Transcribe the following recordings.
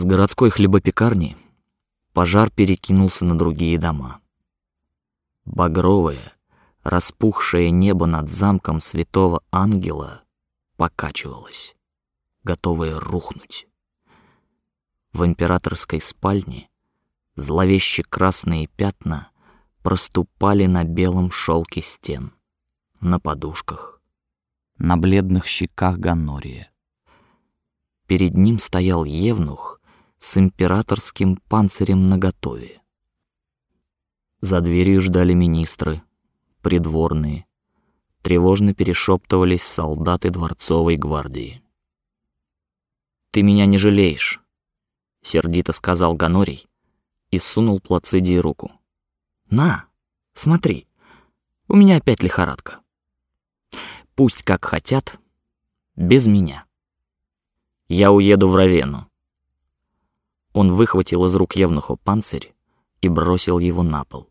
С городской хлебопекарни пожар перекинулся на другие дома. Багровое, распухшее небо над замком святого ангела покачивалось, готовое рухнуть. В императорской спальне зловеще красные пятна проступали на белом шелке стен, на подушках, на бледных щеках Ганория. Перед ним стоял Евнух с императорским панцирем наготове. За дверью ждали министры, придворные, тревожно перешептывались солдаты дворцовой гвардии. Ты меня не жалеешь, сердито сказал Ганорий и сунул Плацидии руку. На, смотри, у меня опять лихорадка. Пусть как хотят, без меня. Я уеду в Равену. Он выхватил из рук Евнуху панцирь и бросил его на пол.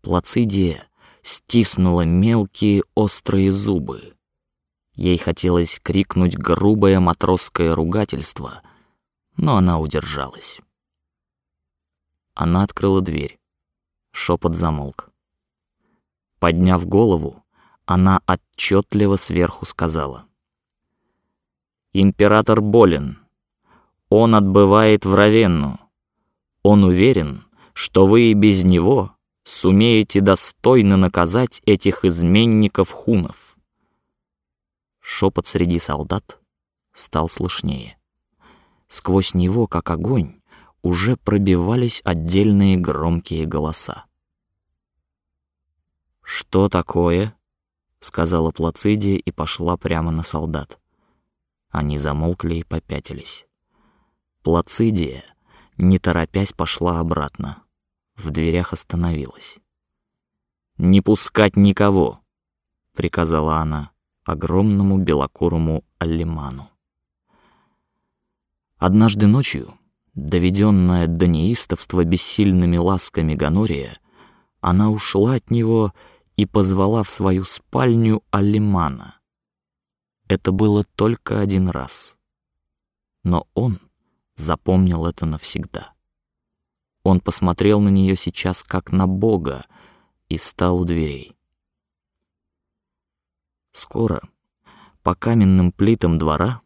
Плацидия стиснула мелкие острые зубы. Ей хотелось крикнуть грубое матросское ругательство, но она удержалась. Она открыла дверь. Шепот замолк. Подняв голову, она отчетливо сверху сказала: "Император болен. Он отбывает в Равенну. Он уверен, что вы и без него сумеете достойно наказать этих изменников хунов. Шепот среди солдат стал слышнее. Сквозь него, как огонь, уже пробивались отдельные громкие голоса. Что такое? сказала Плацидия и пошла прямо на солдат. Они замолкли и попятились. Плацидия, не торопясь, пошла обратно. В дверях остановилась. Не пускать никого, приказала она огромному белокурому алиману. Однажды ночью, доведенная до неистовства бессильными ласками Ганория, она ушла от него и позвала в свою спальню алимана. Это было только один раз, но он запомнил это навсегда. Он посмотрел на нее сейчас как на Бога и стал у дверей. Скоро по каменным плитам двора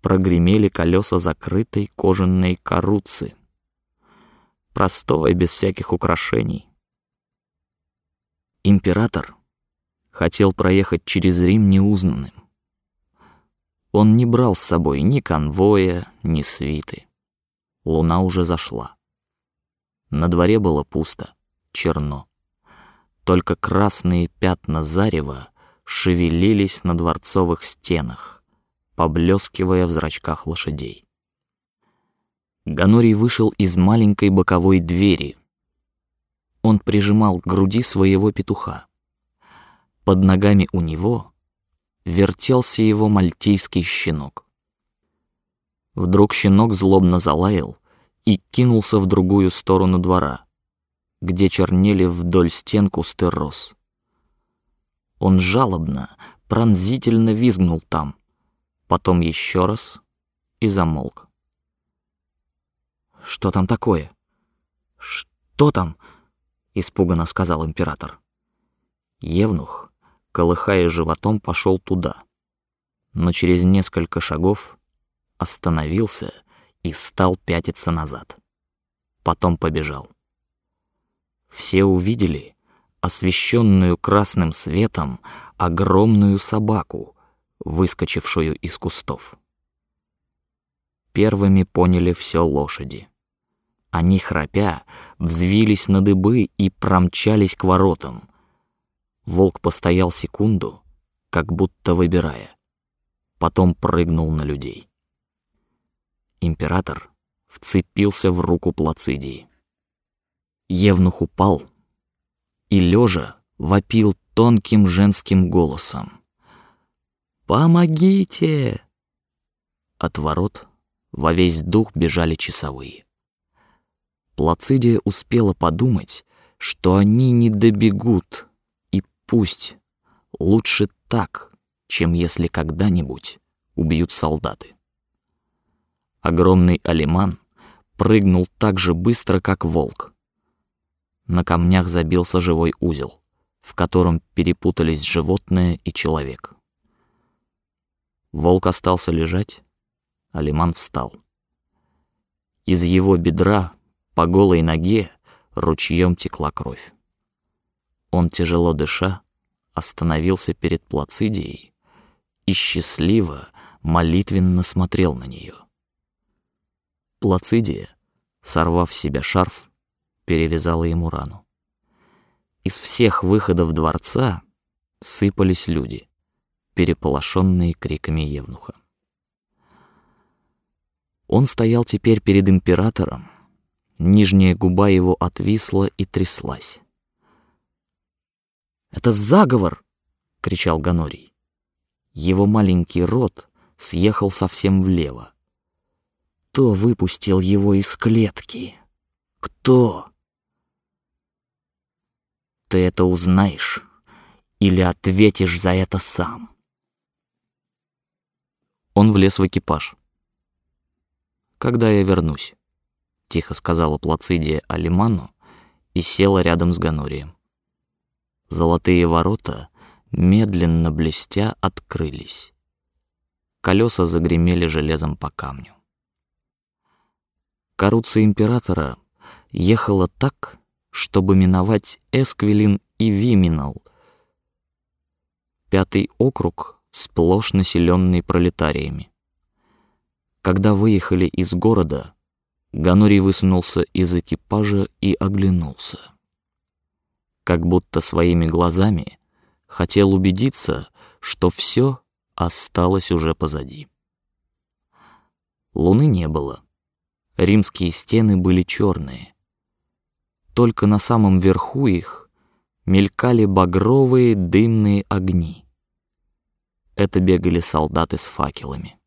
прогремели колеса закрытой кожаной каруцы, простой без всяких украшений. Император хотел проехать через Рим неузнанным. Он не брал с собой ни конвоя, ни свиты. Луна уже зашла. На дворе было пусто, черно. Только красные пятна зарева шевелились на дворцовых стенах, поблескивая в зрачках лошадей. Ганорий вышел из маленькой боковой двери. Он прижимал к груди своего петуха. Под ногами у него вертелся его мальтийский щенок. Вдруг щенок злобно залаял и кинулся в другую сторону двора, где чернели вдоль стен кусты роз. Он жалобно, пронзительно визгнул там, потом еще раз и замолк. Что там такое? Что там? испуганно сказал император. Евнух колыхая животом, пошел туда, но через несколько шагов остановился и стал пятиться назад. Потом побежал. Все увидели освещенную красным светом огромную собаку, выскочившую из кустов. Первыми поняли все лошади. Они храпя взвились на дыбы и промчались к воротам, Волк постоял секунду, как будто выбирая, потом прыгнул на людей. Император вцепился в руку Плацидии. Евнух упал и лежа вопил тонким женским голосом: "Помогите!" От ворот во весь дух бежали часовые. Плацидия успела подумать, что они не добегут Пусть лучше так, чем если когда-нибудь убьют солдаты. Огромный алиман прыгнул так же быстро, как волк. На камнях забился живой узел, в котором перепутались животное и человек. Волк остался лежать, алиман встал. Из его бедра по голой ноге ручьем текла кровь. Он тяжело дыша остановился перед Плацидией и счастливо молитвенно смотрел на нее. Плацидия, сорвав с себя шарф, перевязала ему рану. Из всех выходов дворца сыпались люди, переполошенные криками евнуха. Он стоял теперь перед императором, нижняя губа его отвисла и тряслась. Это заговор! кричал Ганорий. Его маленький рот съехал совсем влево. Кто выпустил его из клетки? Кто? Ты это узнаешь или ответишь за это сам. Он влез в экипаж. Когда я вернусь, тихо сказала Плацидия Алиману и села рядом с Ганорием. Золотые ворота, медленно блестя, открылись. Колеса загремели железом по камню. Каруца императора ехала так, чтобы миновать Эсквилин и Виминал. Пятый округ сплошь населенный пролетариями. Когда выехали из города, Ганорий высунулся из экипажа и оглянулся как будто своими глазами хотел убедиться, что все осталось уже позади. Луны не было, римские стены были черные. Только на самом верху их мелькали багровые дымные огни. Это бегали солдаты с факелами.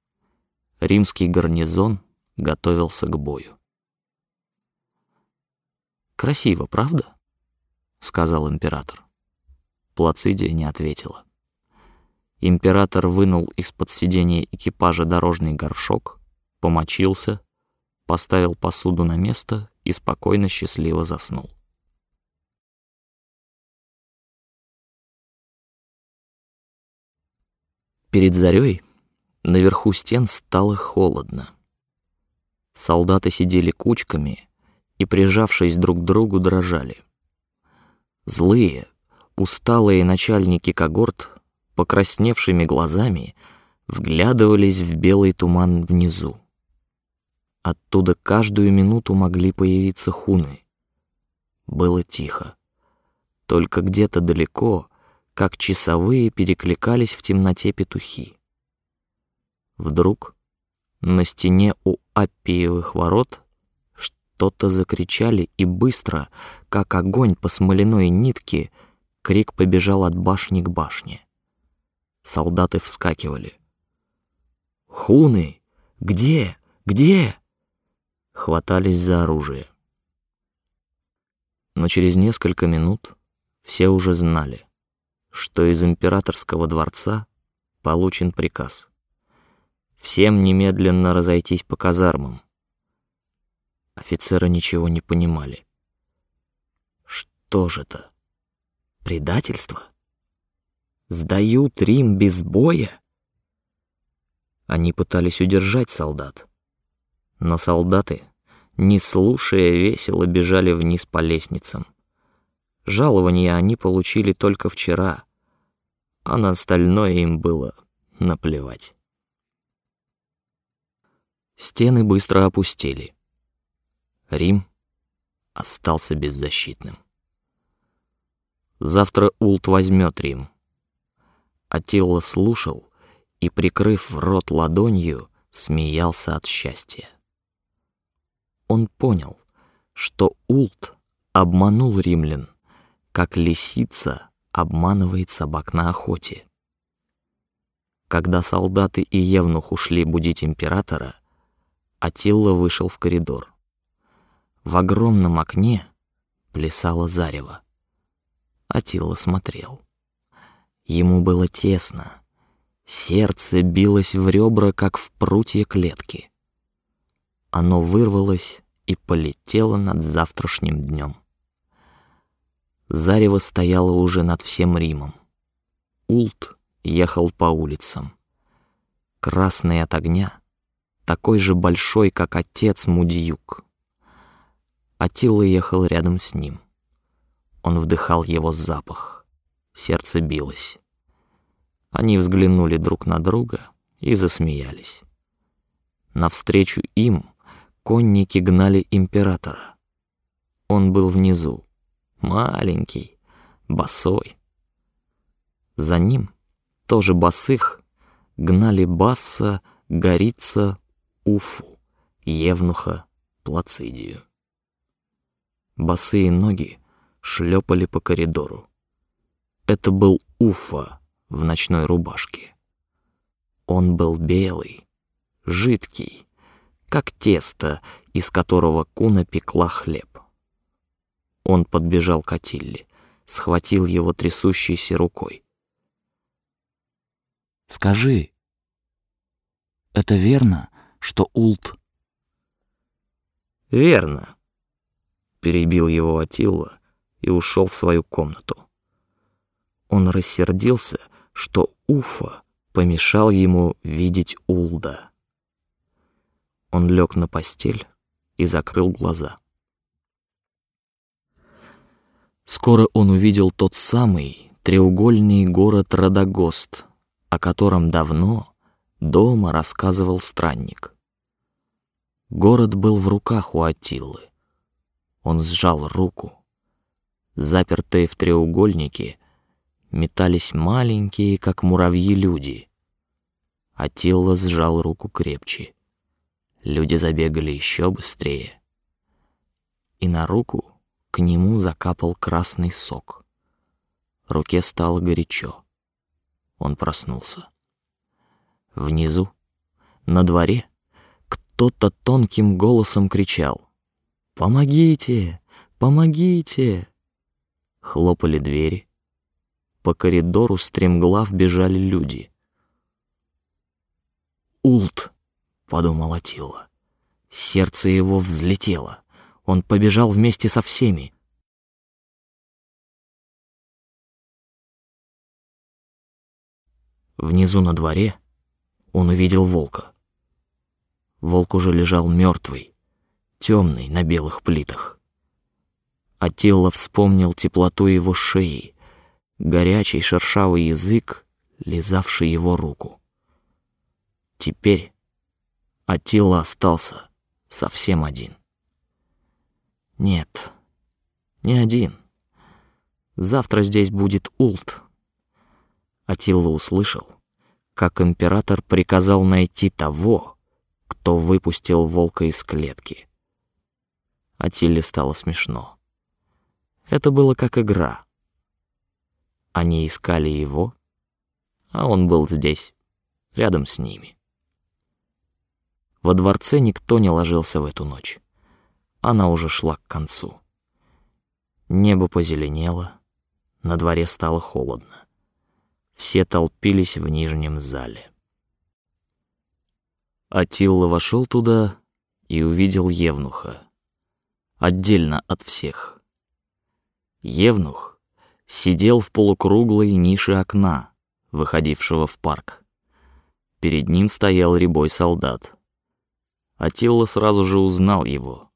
Римский гарнизон готовился к бою. Красиво, правда? Сказал император. Плацидия не ответила. Император вынул из-под сидения экипажа дорожный горшок, помочился, поставил посуду на место и спокойно счастливо заснул. Перед зарей наверху стен стало холодно. Солдаты сидели кучками и, прижавшись друг к другу, дрожали. Злые, усталые начальники когорт, покрасневшими глазами, вглядывались в белый туман внизу. Оттуда каждую минуту могли появиться хуны. Было тихо. Только где-то далеко, как часовые, перекликались в темноте петухи. Вдруг на стене у Аппиевых ворот что-то закричали, и быстро, как огонь по смоляной нитке, крик побежал от башни к башне. Солдаты вскакивали. Хуны, где, где? Хватались за оружие. Но через несколько минут все уже знали, что из императорского дворца получен приказ всем немедленно разойтись по казармам, Офицеры ничего не понимали. Что же это? Предательство? Сдают Рим без боя? Они пытались удержать солдат, но солдаты, не слушая, весело бежали вниз по лестницам. Жалования они получили только вчера, а на остальное им было наплевать. Стены быстро опустили. Рим остался беззащитным. Завтра Улт возьмет Рим. Атилла слушал и, прикрыв рот ладонью, смеялся от счастья. Он понял, что Улт обманул римлян, как лисица обманывает собак на охоте. Когда солдаты и евнух ушли будить императора, Атилла вышел в коридор. В огромном окне плясало зарево. Атила смотрел. Ему было тесно, сердце билось в ребра, как в прутье клетки. Оно вырвалось и полетело над завтрашним днем. Зарево стояло уже над всем Римом. Ульт ехал по улицам, красный от огня, такой же большой, как отец Мудиюк. Атила ехал рядом с ним. Он вдыхал его запах, сердце билось. Они взглянули друг на друга и засмеялись. Навстречу им конники гнали императора. Он был внизу, маленький, босой. За ним тоже босых гнали Басса, Горица, Уфу, Евнуха, Плацидию. Босые ноги шлепали по коридору. Это был Уфа в ночной рубашке. Он был белый, жидкий, как тесто, из которого куна пекла хлеб. Он подбежал к Атилле, схватил его трясущейся рукой. Скажи, это верно, что Улт? Верно. Перебил его Атилла и ушел в свою комнату. Он рассердился, что Уфа помешал ему видеть Улда. Он лег на постель и закрыл глаза. Скоро он увидел тот самый треугольный город Радагост, о котором давно дома рассказывал странник. Город был в руках у Атилы. Он сжал руку. Запертые в треугольнике метались маленькие, как муравьи, люди. Атилла сжал руку крепче. Люди забегали еще быстрее. И на руку к нему закапал красный сок. Руке стало горячо. Он проснулся. Внизу, на дворе, кто-то тонким голосом кричал: "Помогите! Помогите!" Хлопали двери. По коридору стремглав бежали люди. Улт подумал Атила. Сердце его взлетело. Он побежал вместе со всеми. Внизу на дворе он увидел волка. Волк уже лежал мертвый, темный на белых плитах. Атилла вспомнил теплоту его шеи, горячий шершавый язык, лизавший его руку. Теперь Атила остался совсем один. Нет, не один. Завтра здесь будет Улт. Атилла услышал, как император приказал найти того, кто выпустил волка из клетки. Атилле стало смешно. Это было как игра. Они искали его, а он был здесь, рядом с ними. Во дворце никто не ложился в эту ночь. Она уже шла к концу. Небо позеленело, на дворе стало холодно. Все толпились в нижнем зале. Атилла вошел туда и увидел Евнуха, отдельно от всех. Евнух сидел в полукруглой нише окна, выходившего в парк. Перед ним стоял рябой солдат. Атилла сразу же узнал его.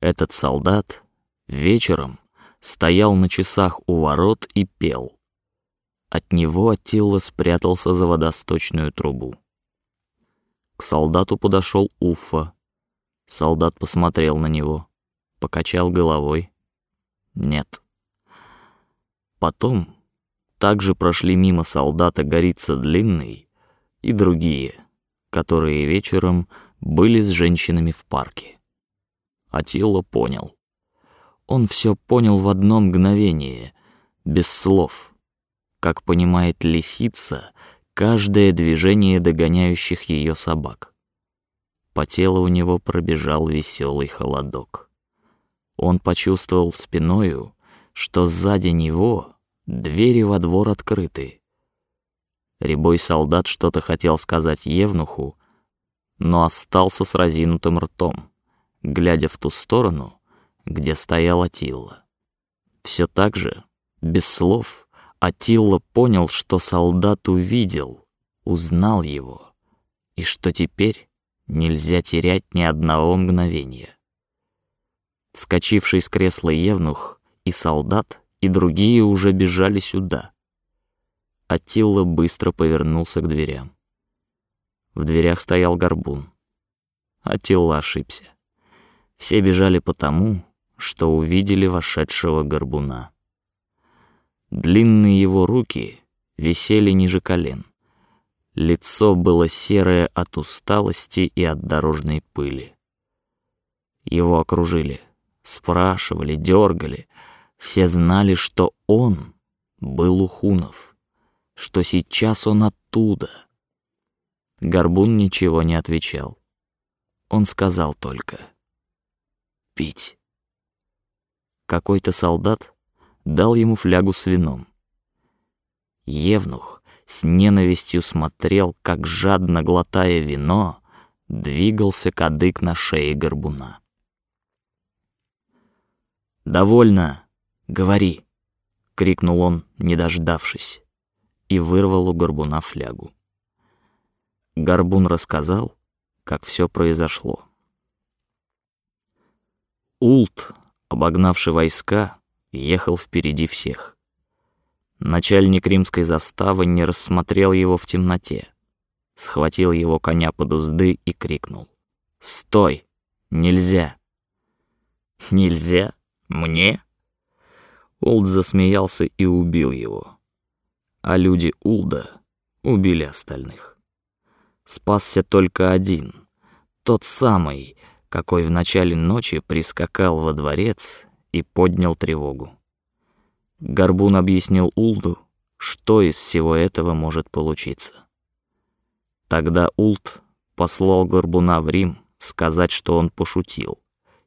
Этот солдат вечером стоял на часах у ворот и пел. От него Атилла спрятался за водосточную трубу. К солдату подошел Уфа. Солдат посмотрел на него, покачал головой. Нет. Потом также прошли мимо солдата Горица Длинный и другие, которые вечером были с женщинами в парке. Атила понял. Он все понял в одно мгновение, без слов, как понимает лисица каждое движение догоняющих ее собак. По телу у него пробежал веселый холодок. Он почувствовал спиною, что сзади него двери во двор открыты. Рябой солдат что-то хотел сказать Евнуху, но остался с разинутым ртом, глядя в ту сторону, где стоял Атилла. Все так же, без слов, Атилла понял, что солдат увидел, узнал его, и что теперь нельзя терять ни одного мгновения. Скочивший с кресла Евнух и солдат и другие уже бежали сюда. Атилла быстро повернулся к дверям. В дверях стоял горбун. Атилла ошибся. Все бежали потому, что увидели вошедшего горбуна. Длинные его руки висели ниже колен. Лицо было серое от усталости и от дорожной пыли. Его окружили, спрашивали, дергали. Все знали, что он был у хунов, что сейчас он оттуда. Горбун ничего не отвечал. Он сказал только: пить. Какой-то солдат дал ему флягу с вином. Евнух с ненавистью смотрел, как жадно глотая вино, двигался кадык на шее горбуна. Довольно, говори, крикнул он, не дождавшись, и вырвал у горбуна флягу. Горбун рассказал, как все произошло. Улт, обогнавший войска, ехал впереди всех. Начальник римской заставы не рассмотрел его в темноте, схватил его коня под узды и крикнул: "Стой! Нельзя!" Нельзя? Мне? Улд засмеялся и убил его, а люди Улда убили остальных. Спасся только один, тот самый, какой в начале ночи прискакал во дворец и поднял тревогу. Горбун объяснил Улду, что из всего этого может получиться. Тогда Улд послал Горбуна в Рим сказать, что он пошутил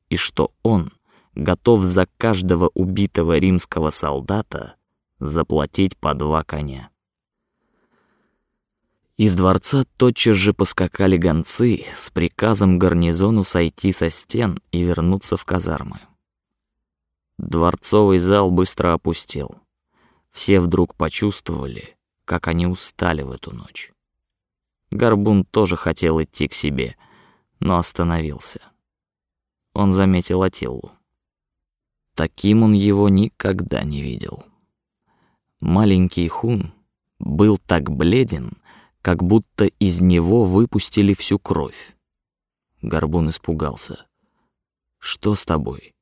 и что он готов за каждого убитого римского солдата заплатить по два коня. Из дворца тотчас же поскакали гонцы с приказом гарнизону сойти со стен и вернуться в казармы. Дворцовый зал быстро опустел. Все вдруг почувствовали, как они устали в эту ночь. Горбун тоже хотел идти к себе, но остановился. Он заметил Атиллу. Таким он его никогда не видел. Маленький Хун был так бледен, как будто из него выпустили всю кровь. Горбун испугался. Что с тобой?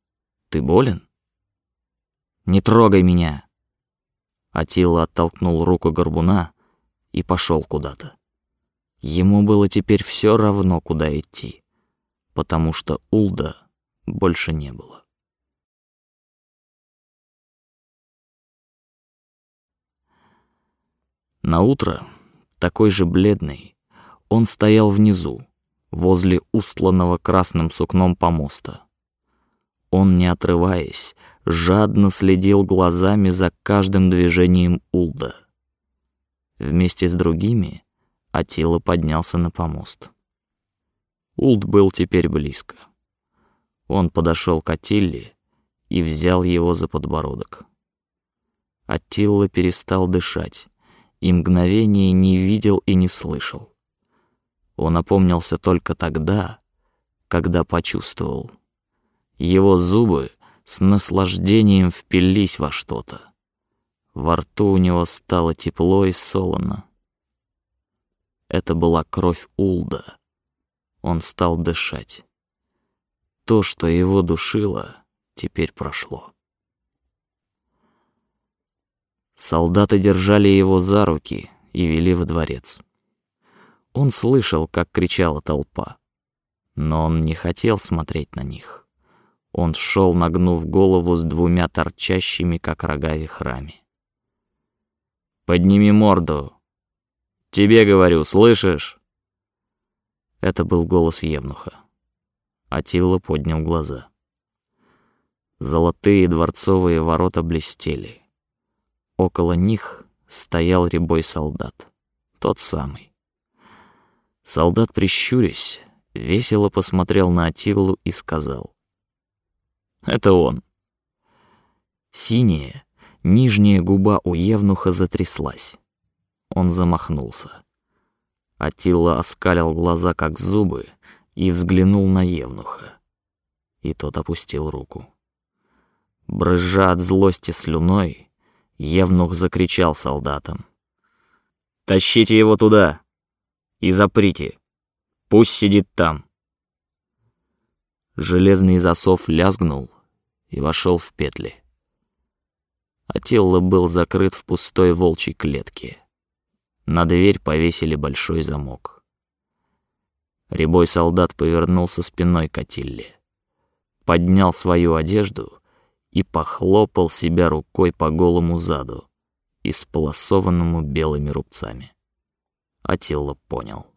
Ты болен? Не трогай меня. Атила оттолкнул руку горбуна и пошел куда-то. Ему было теперь все равно, куда идти, потому что Улда больше не было. На утро такой же бледный, он стоял внизу, возле устланного красным сукном помоста. Он, не отрываясь, жадно следил глазами за каждым движением Улда. Вместе с другими Атила поднялся на помост. Улд был теперь близко. Он подошел к Атилле и взял его за подбородок. Аттила перестал дышать и мгновение не видел и не слышал. Он опомнился только тогда, когда почувствовал. Его зубы с наслаждением впились во что-то. Во рту у него стало тепло и солоно. Это была кровь Улда. Он стал дышать. То, что его душило, теперь прошло. Солдаты держали его за руки и вели во дворец. Он слышал, как кричала толпа, но он не хотел смотреть на них. Он шел, нагнув голову с двумя торчащими, как рога, вихрами. Подними морду. Тебе говорю, слышишь? Это был голос Евнуха. Атилла поднял глаза. Золотые дворцовые ворота блестели. Около них стоял рябой солдат, тот самый. Солдат, прищурясь, весело посмотрел на Атиллу и сказал: "Это он". Синяя нижняя губа у Евнуха затряслась. Он замахнулся. Атилла оскалил глаза как зубы и взглянул на Евнуха. И тот опустил руку. Брызжа от злости слюной, Евнух закричал солдатам: "Тащите его туда и заприте, пусть сидит там". Железный засов лязгнул и вошел в петли. Атилла был закрыт в пустой волчьей клетке. На дверь повесили большой замок. Рябой солдат повернулся спиной к Атилле, поднял свою одежду и похлопал себя рукой по голому заду, исполосованному белыми рубцами. Атилла понял.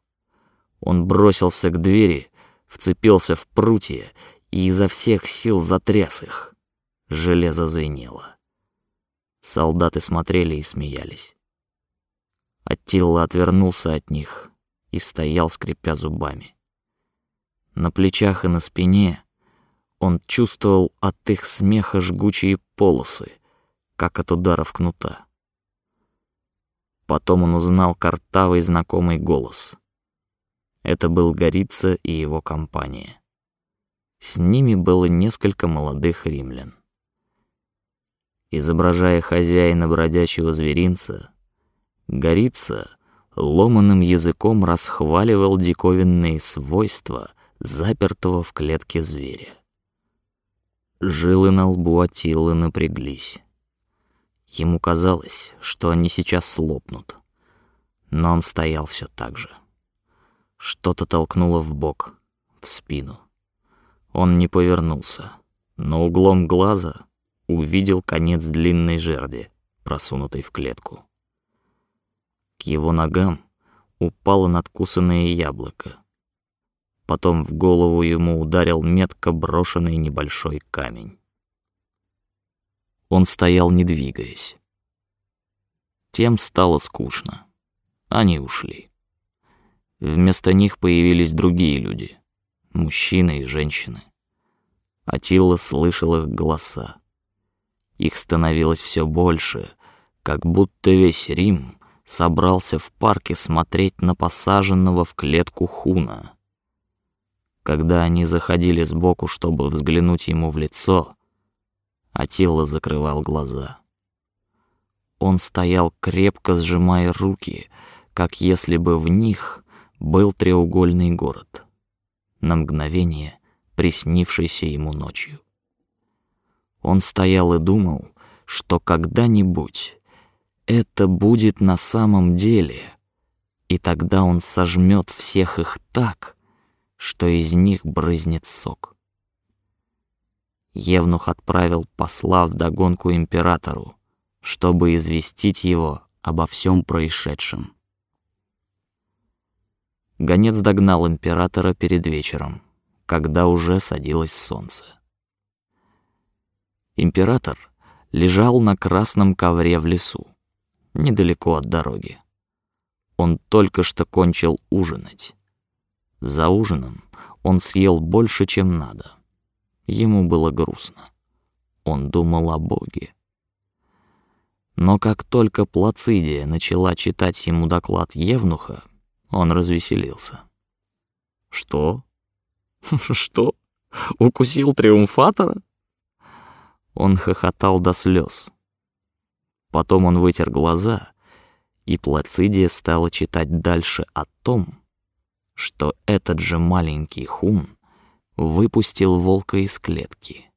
Он бросился к двери, вцепился в прутья и изо всех сил затряс их. Железо звенело. Солдаты смотрели и смеялись. Аттила отвернулся от них и стоял, скрипя зубами. На плечах и на спине он чувствовал от их смеха жгучие полосы, как от ударов кнута. Потом он узнал картавый знакомый голос. Это был Горица и его компания. С ними было несколько молодых римлян. Изображая хозяина бродячего зверинца, Горица ломаным языком расхваливал диковинные свойства запертого в клетке зверя. Жилы на лбу Атилы напряглись. Ему казалось, что они сейчас лопнут, но он стоял все так же. Что-то толкнуло в бок, в спину. Он не повернулся, но углом глаза увидел конец длинной жерди, просунутой в клетку. К его ногам упало надкусанное яблоко. Потом в голову ему ударил метко брошенный небольшой камень. Он стоял, не двигаясь. Тем стало скучно. Они ушли. Вместо них появились другие люди, мужчины и женщины. Атила слышал их голоса. Их становилось все больше, как будто весь Рим собрался в парке смотреть на посаженного в клетку хуна. Когда они заходили сбоку, чтобы взглянуть ему в лицо, Атила закрывал глаза. Он стоял крепко сжимая руки, как если бы в них был треугольный город, на мгновение приснившийся ему ночью. Он стоял и думал, что когда-нибудь это будет на самом деле, и тогда он сожмет всех их так, что из них брызнет сок. Евнух отправил посла в догонку императору, чтобы известить его обо всем происшедшем. Гонец догнал императора перед вечером, когда уже садилось солнце. Император лежал на красном ковре в лесу, недалеко от дороги. Он только что кончил ужинать. За ужином он съел больше, чем надо. Ему было грустно. Он думал о Боге. Но как только Плацидия начала читать ему доклад Евнуха, он развеселился. Что? Что? Укусил триумфатора? Он хохотал до слез. Потом он вытер глаза, и Плацидия стала читать дальше о том, что этот же маленький хун выпустил волка из клетки.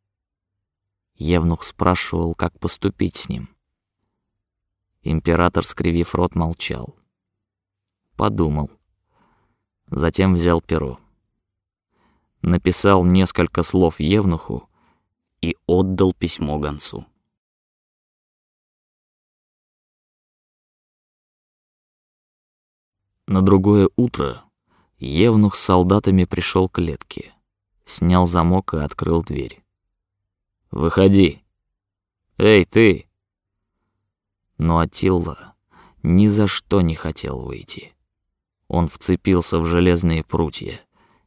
Евнух спрашивал, как поступить с ним. Император, скривив рот, молчал. Подумал. Затем взял перо. Написал несколько слов Евнуху и отдал письмо гонцу. На другое утро Евнух с солдатами пришел к клетке, снял замок и открыл дверь. Выходи, эй ты! Но Атилла ни за что не хотел выйти. Он вцепился в железные прутья,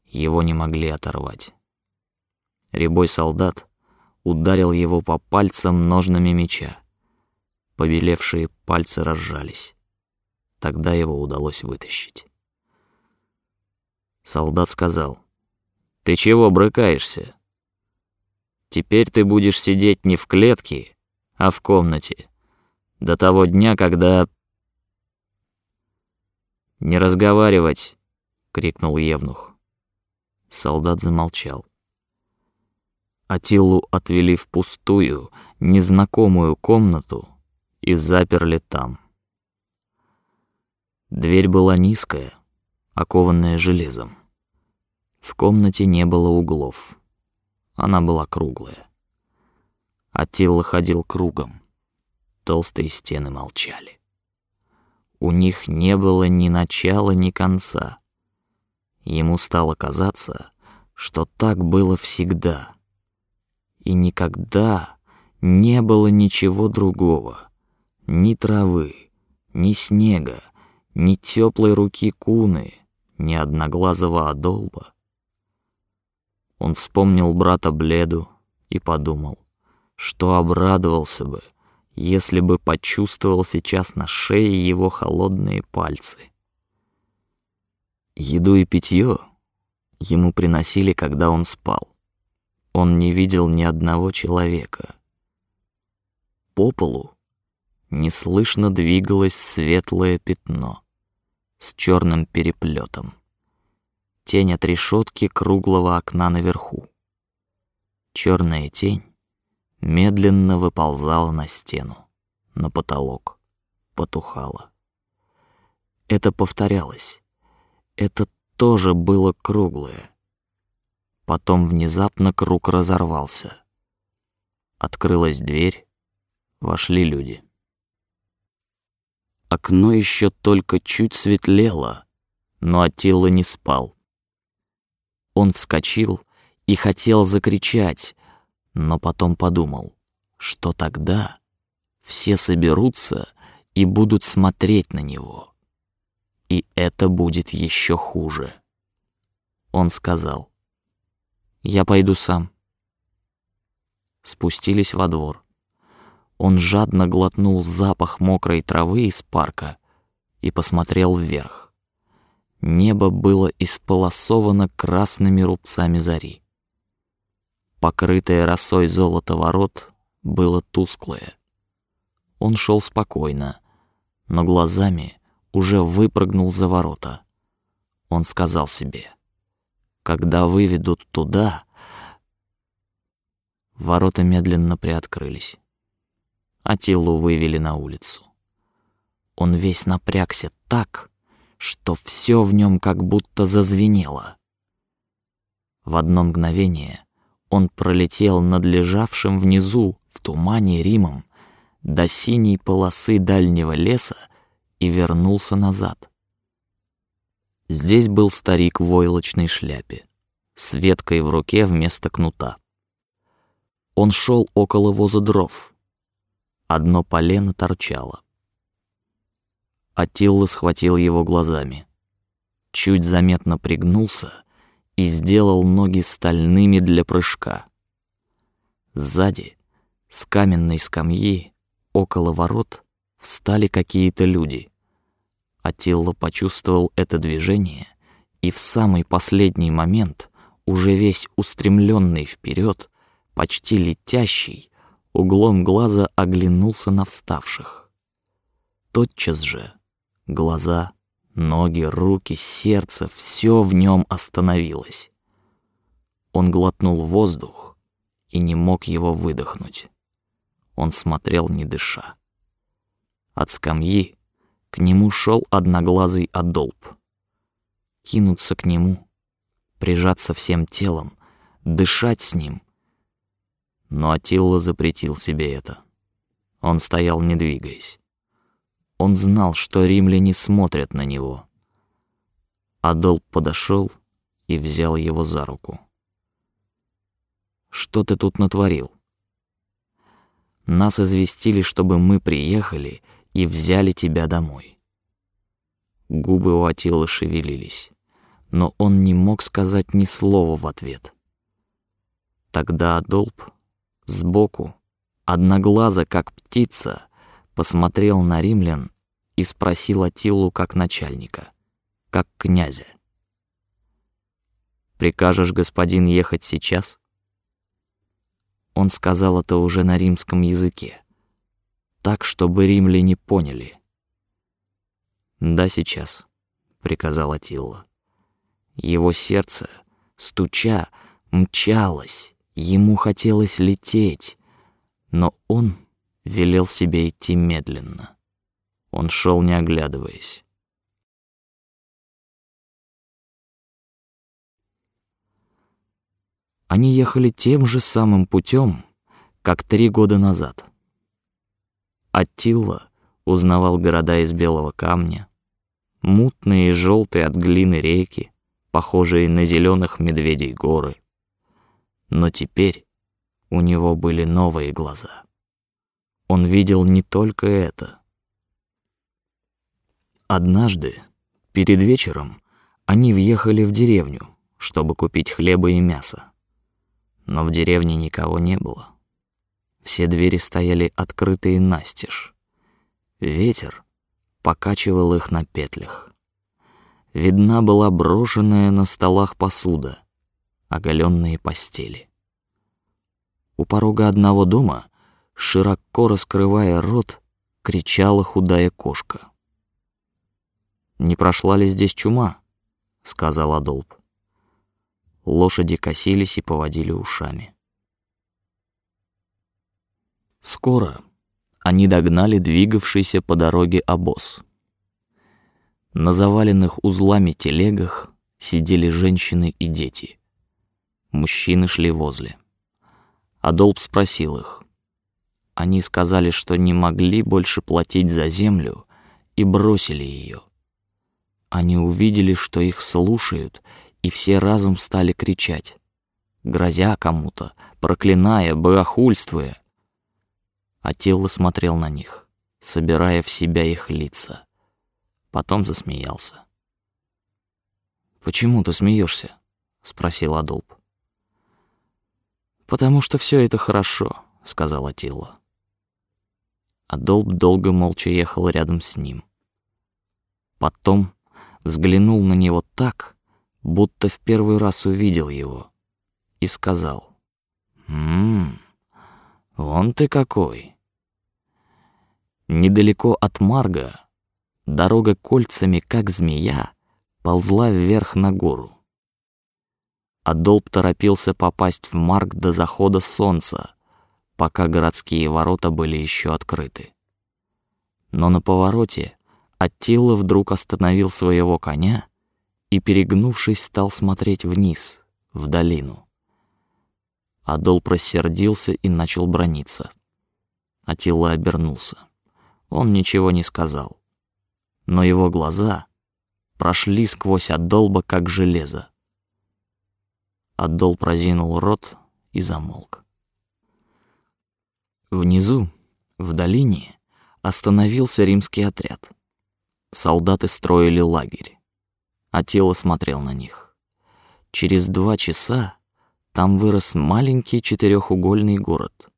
его не могли оторвать. Рябой солдат ударил его по пальцам ножными меча. Побелевшие пальцы разжались. Тогда его удалось вытащить. Солдат сказал: "Ты чего брыкаешься? Теперь ты будешь сидеть не в клетке, а в комнате до того дня, когда не разговаривать!» — крикнул Евнух. Солдат замолчал. Атилу отвели в пустую, незнакомую комнату и заперли там. Дверь была низкая, окованная железом. В комнате не было углов. Она была круглая. Атилла ходил кругом. Толстые стены молчали. У них не было ни начала, ни конца. Ему стало казаться, что так было всегда. И никогда не было ничего другого, ни травы, ни снега, ни теплой руки куны, ни одноглазого одолба. Он вспомнил брата Бледу и подумал, что обрадовался бы, если бы почувствовал сейчас на шее его холодные пальцы. Еду и питье ему приносили, когда он спал. Он не видел ни одного человека. По полу неслышно двигалось светлое пятно с черным переплетом. Тень от решетки круглого окна наверху. Черная тень медленно выползала на стену, на потолок, потухала. Это повторялось. Это тоже было круглое. Потом внезапно круг разорвался. Открылась дверь, вошли люди. Окно еще только чуть светлело, но Атилла не спал. Он вскочил и хотел закричать, но потом подумал, что тогда все соберутся и будут смотреть на него, и это будет еще хуже. Он сказал: "Я пойду сам". Спустились во двор. Он жадно глотнул запах мокрой травы из парка и посмотрел вверх. Небо было исполосовано красными рубцами зари. Покрытое росой золото ворот было тусклое. Он шел спокойно, но глазами уже выпрыгнул за ворота. Он сказал себе: когда выведут туда, ворота медленно приоткрылись. Атилу вывели на улицу. Он весь напрягся так, что все в нем как будто зазвенело. В одно мгновение он пролетел над лежавшим внизу в тумане Римом до синей полосы дальнего леса и вернулся назад. Здесь был старик в войлочной шляпе, с веткой в руке вместо кнута. Он шел около воза дров. Одно полено торчало. Атилла схватил его глазами, чуть заметно пригнулся и сделал ноги стальными для прыжка. Сзади, с каменной скамьи, около ворот, встали какие-то люди. Атилла почувствовал это движение и в самый последний момент, уже весь устремленный вперед, почти летящий, углом глаза оглянулся на вставших. Тотчас же глаза Ноги, руки, сердце, все в нем остановилось. Он глотнул воздух и не мог его выдохнуть. Он смотрел не дыша. От скамьи к нему шел одноглазый одолб. Кинуться к нему, прижаться всем телом, дышать с ним. Но Атилла запретил себе это. Он стоял не двигаясь. Он знал, что римляне смотрят на него. Адолб подошел и взял его за руку. Что ты тут натворил? Нас известили, чтобы мы приехали и взяли тебя домой. Губы у Атилы шевелились, но он не мог сказать ни слова в ответ. Тогда Адолб сбоку, одноглазо как птица, посмотрел на римлян и спросил Атилу как начальника, как князя. Прикажешь, господин, ехать сейчас? Он сказал это уже на римском языке, так, чтобы римляне поняли. Да, сейчас, приказал Атилла. Его сердце, стуча, мчалось, ему хотелось лететь, но он велел себе идти медленно. Он шел не оглядываясь. Они ехали тем же самым путем, как три года назад. Аттила узнавал города из белого камня, мутные и желтые от глины реки, похожие на зеленых медведей горы. Но теперь у него были новые глаза. Он видел не только это. Однажды, перед вечером, они въехали в деревню, чтобы купить хлеба и мяса но в деревне никого не было. Все двери стояли открытые настежь. Ветер покачивал их на петлях. Видна была брошенная на столах посуда, оголенные постели. У порога одного дома, широко раскрывая рот, кричала худая кошка. Не прошла ли здесь чума? сказал Адолб. Лошади косились и поводили ушами. Скоро они догнали двигавшийся по дороге обоз. На заваленных узлами телегах сидели женщины и дети. Мужчины шли возле. Адолб спросил их. Они сказали, что не могли больше платить за землю и бросили ее. Они увидели, что их слушают и все разом стали кричать, грозя кому-то, проклиная, богохульствуя. А тело смотрел на них, собирая в себя их лица. Потом засмеялся. Почему ты смеешься? спросил Адолб. Потому что все это хорошо, сказал Атилла. Адолб долго молча ехал рядом с ним. Потом взглянул на него так, будто в первый раз увидел его, и сказал: "Мм, вон ты какой". Недалеко от Марга дорога кольцами, как змея, ползла вверх на гору. Адолб торопился попасть в Марг до захода солнца, пока городские ворота были еще открыты. Но на повороте Аттила вдруг остановил своего коня и, перегнувшись, стал смотреть вниз, в долину. Адол просердился и начал брониться. Атила обернулся. Он ничего не сказал, но его глаза прошли сквозь Адолба как железо. Адол прозинул рот и замолк. Внизу, в долине, остановился римский отряд. Солдаты строили лагерь а смотрел на них. Через два часа там вырос маленький четырехугольный город.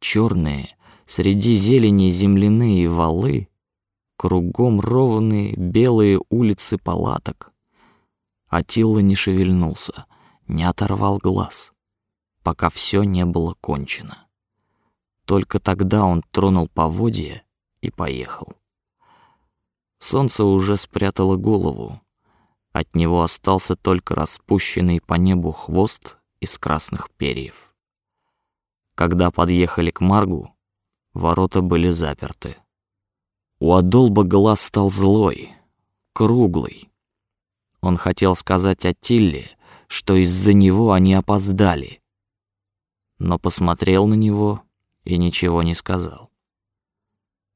Черные среди зелени земляные валы, кругом ровные белые улицы палаток. Атилла не шевельнулся, не оторвал глаз, пока все не было кончено. Только тогда он тронул поводья и поехал. Солнце уже спрятало голову, от него остался только распущенный по небу хвост из красных перьев. Когда подъехали к Маргу, ворота были заперты. У Адолба глаз стал злой, круглый. Он хотел сказать Атилле, что из-за него они опоздали, но посмотрел на него и ничего не сказал.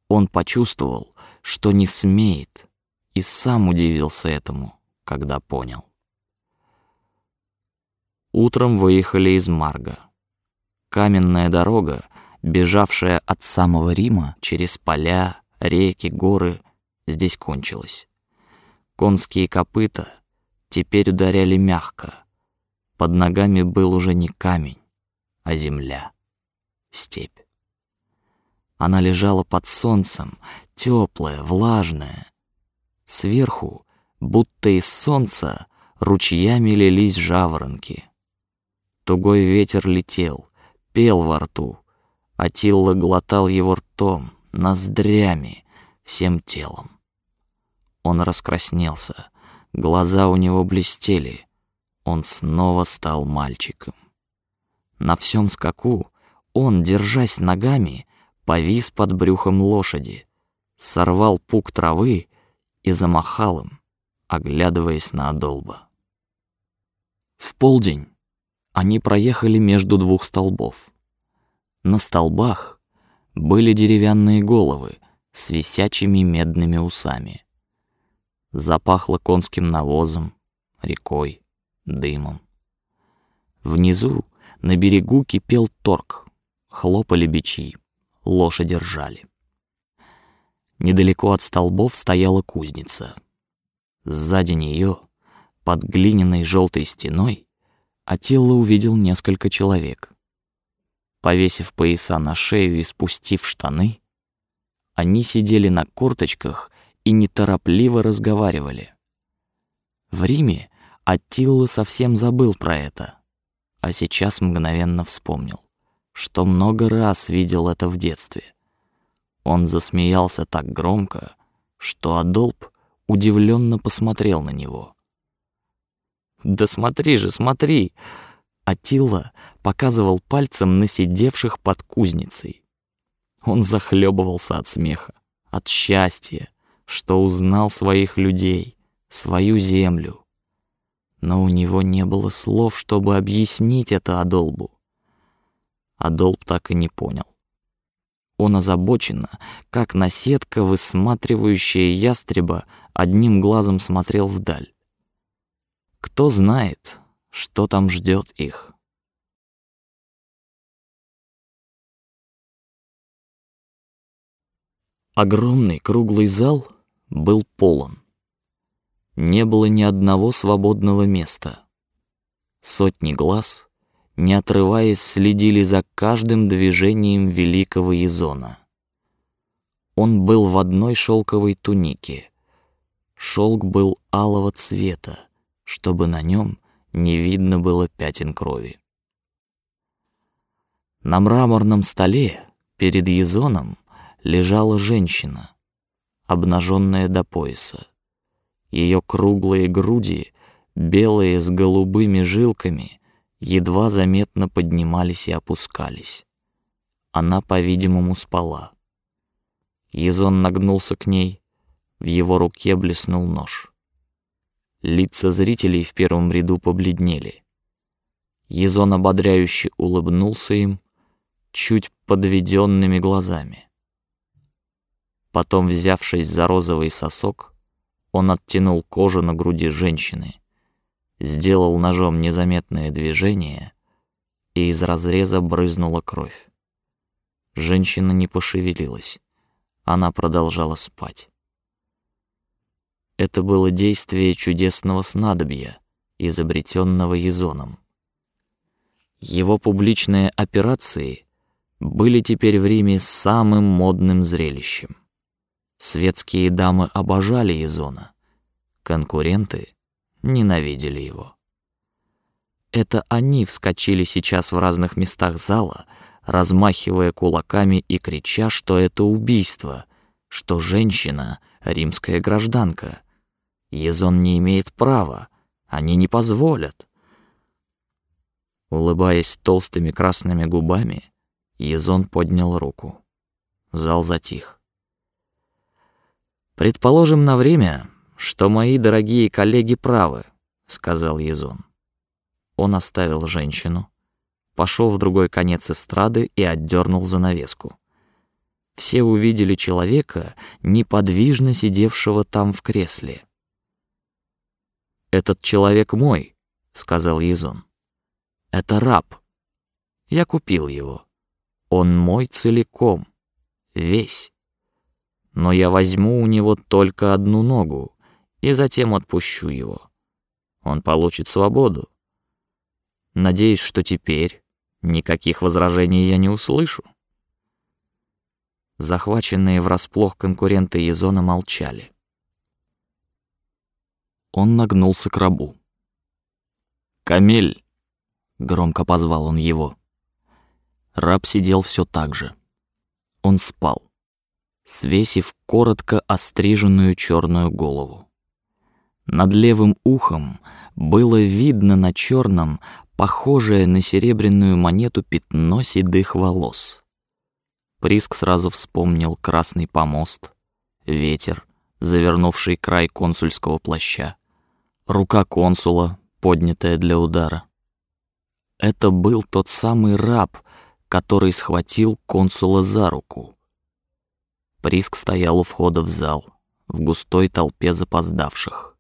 Он почувствовал, что не смеет, и сам удивился этому когда понял. Утром выехали из Марга. Каменная дорога, бежавшая от самого Рима через поля, реки, горы, здесь кончилась. Конские копыта теперь ударяли мягко. Под ногами был уже не камень, а земля, степь. Она лежала под солнцем, теплая, влажная. Сверху, будто из солнца, ручьями лились жаворонки. Тугой ветер летел, пел во рту. Атилла глотал его ртом, ноздрями, всем телом. Он раскраснелся, глаза у него блестели. Он снова стал мальчиком. На всем скаку он, держась ногами, повис под брюхом лошади, сорвал пук травы и замахал им, оглядываясь на Адолба. В полдень они проехали между двух столбов. На столбах были деревянные головы с висячими медными усами. Запахло конским навозом, рекой, дымом. Внизу на берегу кипел торг, хлопали бичи, лошади ржали. Недалеко от столбов стояла кузница. Сзади нее, под глиняной желтой стеной, Атилла увидел несколько человек. Повесив пояса на шею и спустив штаны, они сидели на корточках и неторопливо разговаривали. В Риме Аттилла совсем забыл про это, а сейчас мгновенно вспомнил что много раз видел это в детстве. Он засмеялся так громко, что Адолб удивленно посмотрел на него. Да смотри же, смотри! Атила показывал пальцем на сидевших под кузницей. Он захлебывался от смеха, от счастья, что узнал своих людей, свою землю. Но у него не было слов, чтобы объяснить это Адолбу. Адолб так и не понял. Он озабоченно, как наседка, высматривающая ястреба, одним глазом смотрел вдаль. Кто знает, что там ждет их? Огромный круглый зал был полон. Не было ни одного свободного места. Сотни глаз не отрываясь, следили за каждым движением великого Езона. Он был в одной шелковой тунике. Шелк был алого цвета, чтобы на нем не видно было пятен крови. На мраморном столе перед Езоном лежала женщина, обнаженная до пояса. Ее круглые груди, белые с голубыми жилками, едва заметно поднимались и опускались. Она, по-видимому, спала. Езон нагнулся к ней, в его руке блеснул нож. Лица зрителей в первом ряду побледнели. Езон ободряюще улыбнулся им, чуть подведенными глазами. Потом, взявшись за розовый сосок, он оттянул кожу на груди женщины сделал ножом незаметное движение, и из разреза брызнула кровь. Женщина не пошевелилась, она продолжала спать. Это было действие чудесного снадобья, изобретенного Езоном. Его публичные операции были теперь в Риме самым модным зрелищем. Светские дамы обожали Езона, конкуренты ненавидели его. Это они вскочили сейчас в разных местах зала, размахивая кулаками и крича, что это убийство, что женщина римская гражданка. Езон не имеет права, они не позволят. Улыбаясь толстыми красными губами, Езон поднял руку. Зал затих. Предположим на время, что мои дорогие коллеги правы, сказал Езон. Он оставил женщину, пошел в другой конец эстрады и отдернул занавеску. Все увидели человека, неподвижно сидевшего там в кресле. Этот человек мой, сказал Езон. Это раб. Я купил его. Он мой целиком, весь. Но я возьму у него только одну ногу, и затем отпущу его. Он получит свободу. Надеюсь, что теперь никаких возражений я не услышу. Захваченные врасплох конкуренты Езона молчали. Он нагнулся к рабу. Камель, громко позвал он его. Раб сидел все так же. Он спал, свесив коротко остриженную черную голову. Над левым ухом было видно на черном, похожее на серебряную монету пятно седых волос. Приск сразу вспомнил красный помост, ветер, завернувший край консульского плаща, рука консула, поднятая для удара. Это был тот самый раб, который схватил консула за руку. Приск стоял у входа в зал, в густой толпе запоздавших.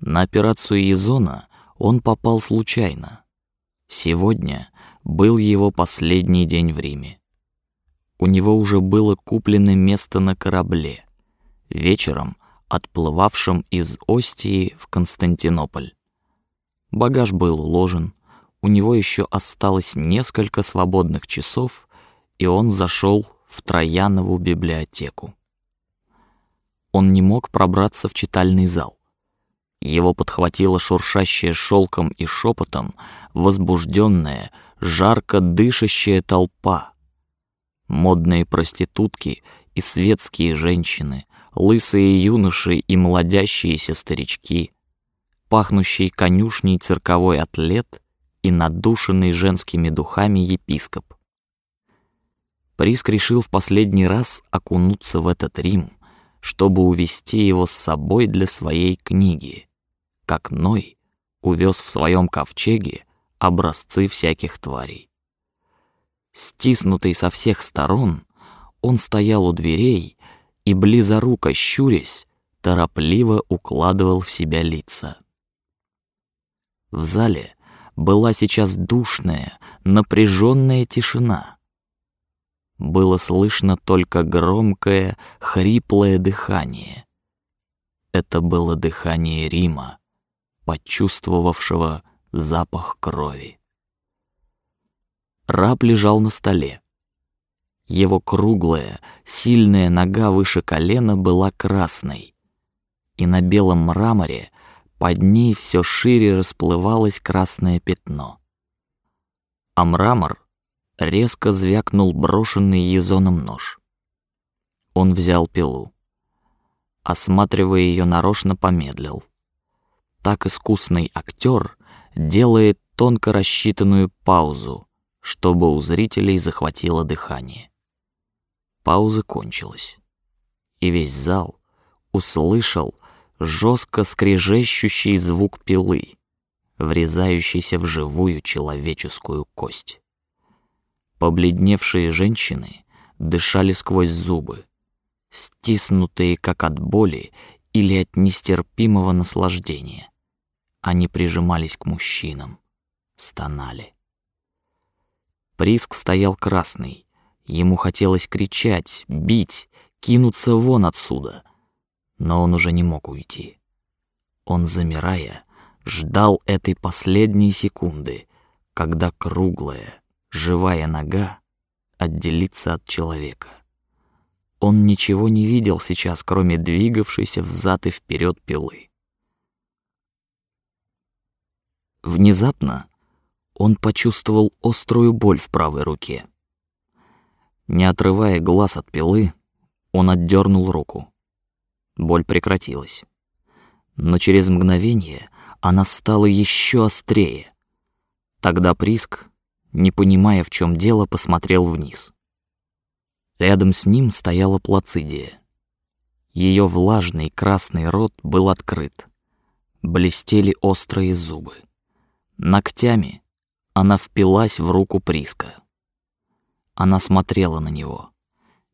На операцию Езона он попал случайно. Сегодня был его последний день в Риме. У него уже было куплено место на корабле. Вечером отплывавшем из Остии в Константинополь. Багаж был уложен, у него еще осталось несколько свободных часов, и он зашел в Троянову библиотеку. Он не мог пробраться в читальный зал. Его подхватила шуршащая шелком и шепотом возбужденная, жарко дышащая толпа. Модные проститутки и светские женщины, лысые юноши и молодящиеся старички, пахнущий конюшней цирковой атлет и надушенный женскими духами епископ. Приск решил в последний раз окунуться в этот Рим, чтобы увести его с собой для своей книги, как Ной увез в своем ковчеге образцы всяких тварей. Стиснутый со всех сторон, он стоял у дверей и близоруко щурясь торопливо укладывал в себя лица. В зале была сейчас душная, напряженная тишина. Было слышно только громкое, хриплое дыхание. Это было дыхание Рима, почувствовавшего запах крови. Раб лежал на столе. Его круглая, сильная нога выше колена была красной, и на белом мраморе под ней все шире расплывалось красное пятно. А мрамор резко звякнул брошенный Езоном нож. Он взял пилу, осматривая ее нарочно помедлил. Так искусный актер делает тонко рассчитанную паузу, чтобы у зрителей захватило дыхание. Пауза кончилась, и весь зал услышал жестко скрежещущий звук пилы, врезающийся в живую человеческую кость. Побледневшие женщины дышали сквозь зубы, стиснутые как от боли или от нестерпимого наслаждения. Они прижимались к мужчинам, стонали. Приск стоял красный, Ему хотелось кричать, бить, кинуться вон отсюда, но он уже не мог уйти. Он, замирая, ждал этой последней секунды, когда круглая, живая нога отделится от человека. Он ничего не видел сейчас, кроме двигавшейся взад и вперед пилы. Внезапно он почувствовал острую боль в правой руке. Не отрывая глаз от пилы, он отдернул руку. Боль прекратилась, но через мгновение она стала еще острее. Тогда Приск, не понимая, в чем дело, посмотрел вниз. Рядом с ним стояла Плацидия. Ее влажный красный рот был открыт, блестели острые зубы. Ногтями она впилась в руку Приска. Она смотрела на него.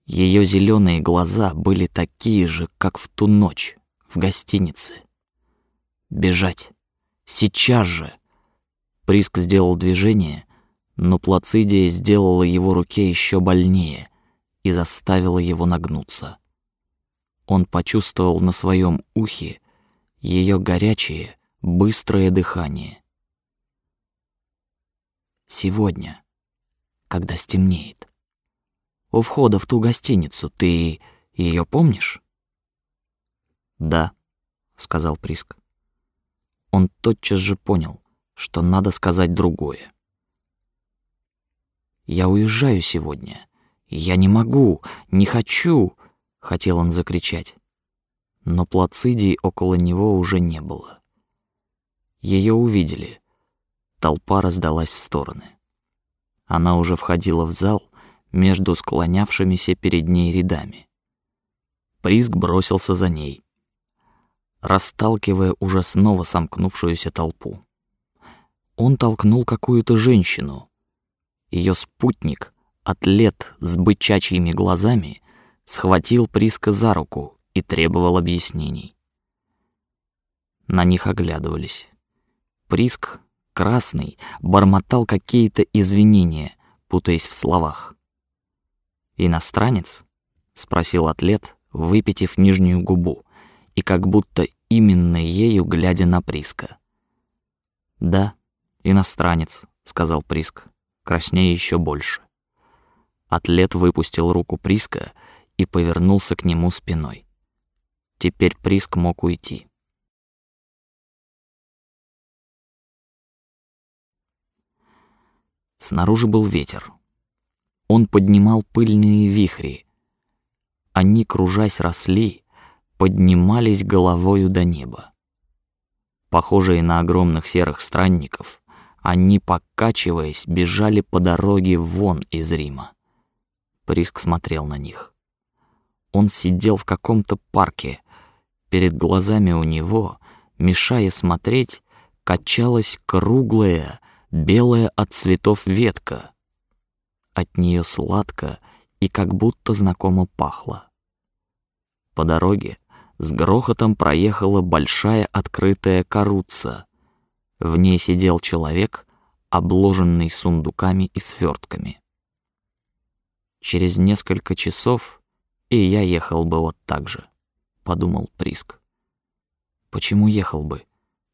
Ее зеленые глаза были такие же, как в ту ночь в гостинице. Бежать сейчас же. Приск сделал движение, но Плацидия сделала его руке еще больнее и заставила его нагнуться. Он почувствовал на своем ухе ее горячее, быстрое дыхание. Сегодня, когда стемнеет, у входа в ту гостиницу ты ее помнишь? Да, сказал Приск. Он тотчас же понял, что надо сказать другое. Я уезжаю сегодня. Я не могу, не хочу, хотел он закричать, но Плацидии около него уже не было. Ее увидели. Толпа раздалась в стороны. Она уже входила в зал между склонявшимися перед ней рядами. Приск бросился за ней, расталкивая уже снова сомкнувшуюся толпу. Он толкнул какую-то женщину. Ее спутник, атлет с бычачьими глазами, схватил Приска за руку и требовал объяснений. На них оглядывались. Приск, красный, бормотал какие-то извинения, путаясь в словах. Иностранец? спросил атлет, выпитив нижнюю губу и как будто именно ею глядя на Приска. Да, иностранец, сказал Приск, краснея еще больше. Атлет выпустил руку Приска и повернулся к нему спиной. Теперь Приск мог уйти. Снаружи был ветер. Он поднимал пыльные вихри. Они, кружась, росли, поднимались головою до неба. Похожие на огромных серых странников, они, покачиваясь, бежали по дороге вон из Рима. Приск смотрел на них. Он сидел в каком-то парке. Перед глазами у него, мешая смотреть, качалась круглая, белая от цветов ветка. От нее сладко и как будто знакомо пахло. По дороге с грохотом проехала большая открытая каруца. В ней сидел человек, обложенный сундуками и свертками. Через несколько часов и я ехал бы вот так же, подумал Приск. Почему ехал бы?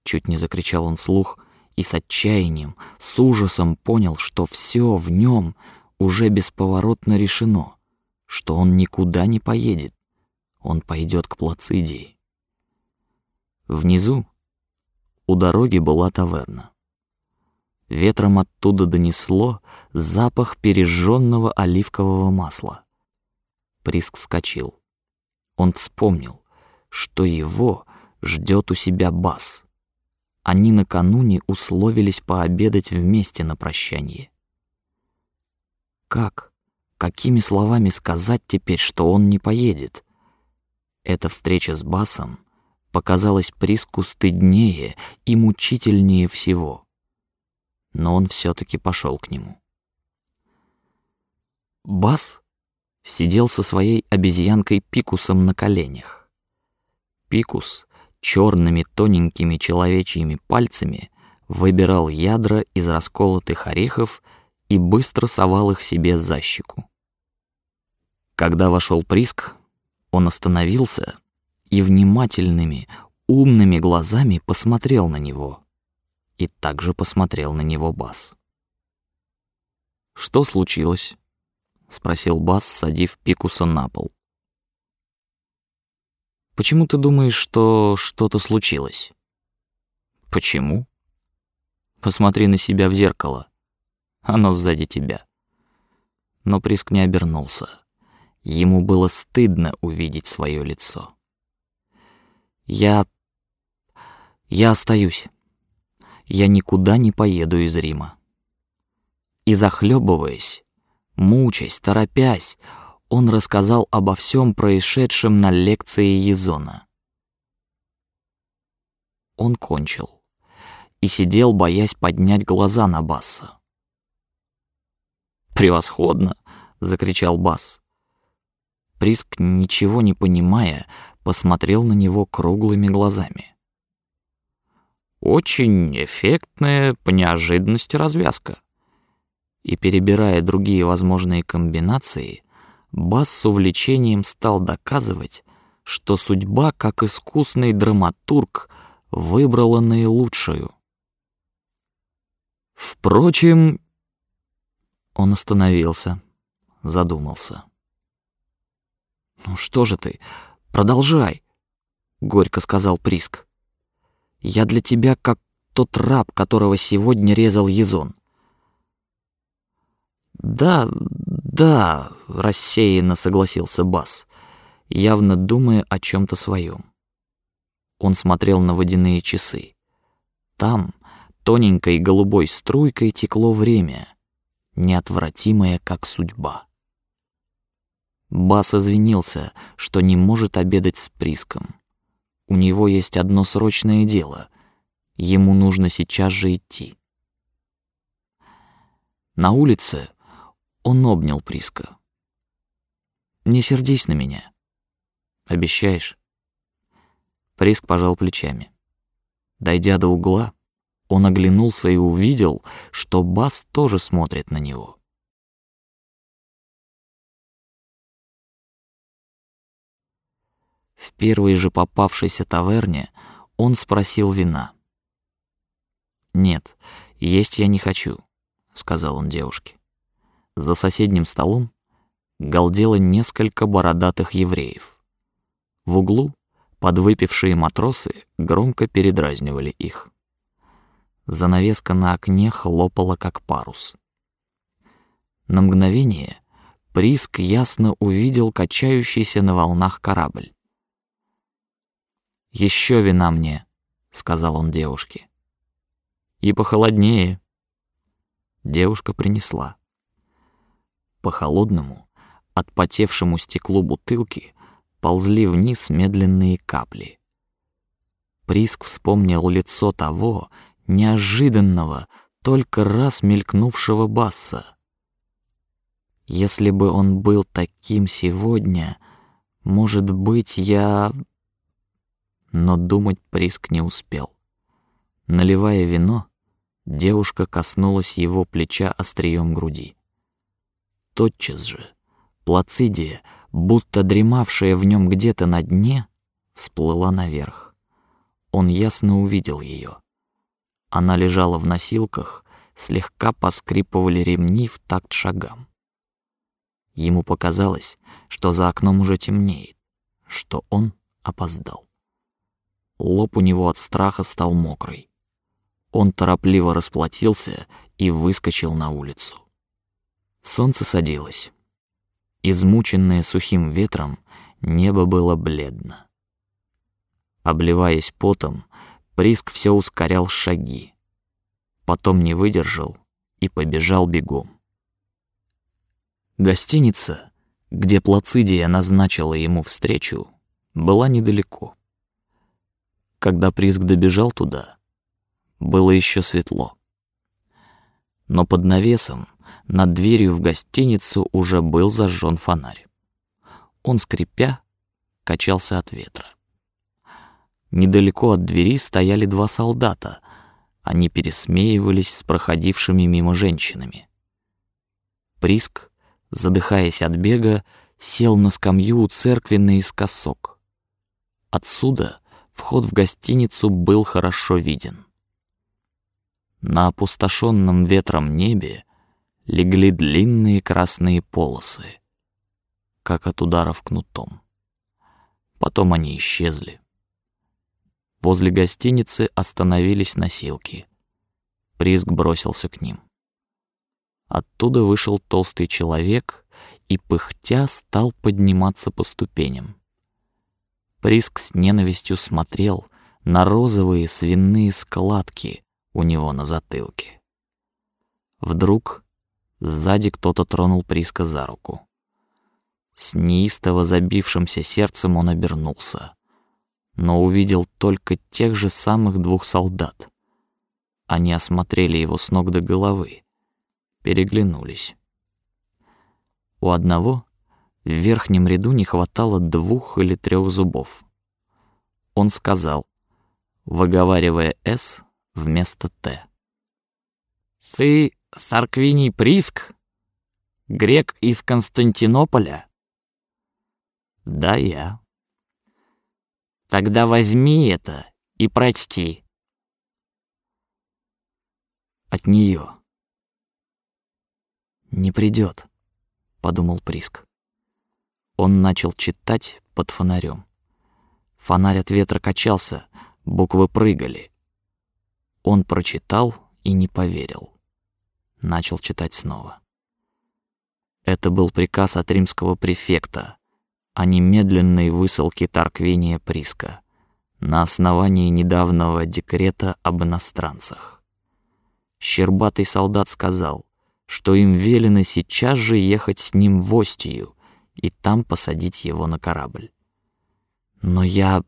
Чуть не закричал он вслух и с отчаянием, с ужасом понял, что все в нем уже бесповоротно решено, что он никуда не поедет, он пойдет к Плацидии. Внизу у дороги была таверна. Ветром оттуда донесло запах пережженного оливкового масла. Приск вскочил. Он вспомнил, что его ждет у себя Бас. Они накануне условились пообедать вместе на прощание. Как, какими словами сказать теперь, что он не поедет? Эта встреча с Басом показалась Приску стыднее и мучительнее всего но он все-таки пошел к нему. Бас сидел со своей обезьянкой Пикусом на коленях. Пикус черными тоненькими человечьими пальцами выбирал ядра из расколотых орехов и быстро совал их себе за щеку. Когда вошел Приск, он остановился и внимательными, умными глазами посмотрел на него и также посмотрел на него Бас. Что случилось? спросил Бас, садив Пикуса на пол. Почему ты думаешь, что что-то случилось? Почему? Посмотри на себя в зеркало. Оно сзади тебя. Но Приск не обернулся. Ему было стыдно увидеть свое лицо. Я... Я остаюсь я никуда не поеду из Рима. И захлебываясь, мучаясь, торопясь, он рассказал обо всем происшедшем на лекции Езона. Он кончил и сидел, боясь поднять глаза на Басса. Превосходно! закричал Бас. Приск, ничего не понимая, посмотрел на него круглыми глазами. Очень эффектная по неожиданности развязка. И перебирая другие возможные комбинации, Бас с увлечением стал доказывать, что судьба, как искусный драматург, выбрала наилучшую. Впрочем, он остановился, задумался. Ну что же ты, продолжай, горько сказал Приск. Я для тебя как тот раб, которого сегодня резал Езон. Да, да, рассеянно согласился Бас, явно думая о чем-то своем. Он смотрел на водяные часы. Там тоненькой голубой струйкой текло время, неотвратимое как судьба. Бас извинился, что не может обедать с Приском. У него есть одно срочное дело. Ему нужно сейчас же идти. На улице он обнял Приска. Не сердись на меня. Обещаешь? Приск пожал плечами. Дойдя до угла, он оглянулся и увидел, что Бас тоже смотрит на него. В первой же попавшейся таверне он спросил вина. Нет, есть я не хочу, сказал он девушке. За соседним столом галдело несколько бородатых евреев. В углу подвыпившие матросы громко передразнивали их. Занавеска на окне хлопала как парус. На мгновение Приск ясно увидел качающийся на волнах корабль. Еще вина мне, сказал он девушке. И похолоднее. Девушка принесла. По холодному, отпотевшему стеклу бутылки ползли вниз медленные капли. Приск вспомнил лицо того неожиданного, только раз мелькнувшего басса. Если бы он был таким сегодня, может быть, я... Но думать Приск не успел. Наливая вино, девушка коснулась его плеча острием груди. Тотчас же Плацидия, будто дремавшая в нем где-то на дне, всплыла наверх. Он ясно увидел ее. Она лежала в носилках, слегка поскрипывали ремни в такт шагам. Ему показалось, что за окном уже темнеет, что он опоздал. Лоб у него от страха стал мокрый. Он торопливо расплатился и выскочил на улицу. Солнце садилось. Измученное сухим ветром, небо было бледно. Обливаясь потом, Приск все ускорял шаги. Потом не выдержал и побежал бегом. Гостиница, где Плацидия назначила ему встречу, была недалеко. Когда Приск добежал туда, было еще светло. Но под навесом над дверью в гостиницу уже был зажжен фонарь. Он скрипя качался от ветра. Недалеко от двери стояли два солдата. Они пересмеивались с проходившими мимо женщинами. Приск, задыхаясь от бега, сел на скамью у церкви наискосок. Отсюда вход в гостиницу был хорошо виден. На опустошенном ветром небе легли длинные красные полосы, как от ударов кнутом. Потом они исчезли. Возле гостиницы остановились носилки. Приск бросился к ним. Оттуда вышел толстый человек и пыхтя стал подниматься по ступеням. Приск с ненавистью смотрел на розовые свиные складки у него на затылке. Вдруг сзади кто-то тронул Приска за руку. С неистово забившимся сердцем он обернулся но увидел только тех же самых двух солдат. Они осмотрели его с ног до головы, переглянулись. У одного в верхнем ряду не хватало двух или трех зубов. Он сказал, выговаривая «с» вместо «т». «Ты Сарквиний Приск? Грек из Константинополя?» «Да, я», Тогда возьми это и прочти. От нее. Не придет, подумал Приск. Он начал читать под фонарем. Фонарь от ветра качался, буквы прыгали. Он прочитал и не поверил. Начал читать снова. Это был приказ от римского префекта о немедленной высылке Тарквения Приска на основании недавнего декрета об иностранцах. Щербатый солдат сказал, что им велено сейчас же ехать с ним в Остию и там посадить его на корабль. Но я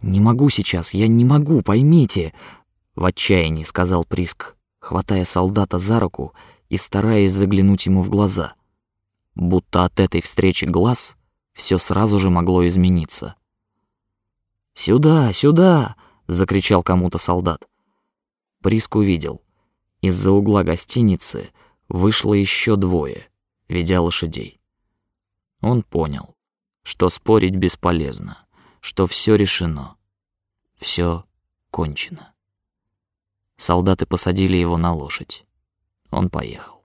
не могу сейчас, я не могу, поймите, в отчаянии сказал Приск, хватая солдата за руку и стараясь заглянуть ему в глаза, будто от этой встречи глаз все сразу же могло измениться. Сюда, сюда! закричал кому-то солдат. Приск увидел. Из-за угла гостиницы вышло еще двое, ведя лошадей. Он понял, что спорить бесполезно, что все решено, все кончено. Солдаты посадили его на лошадь. Он поехал.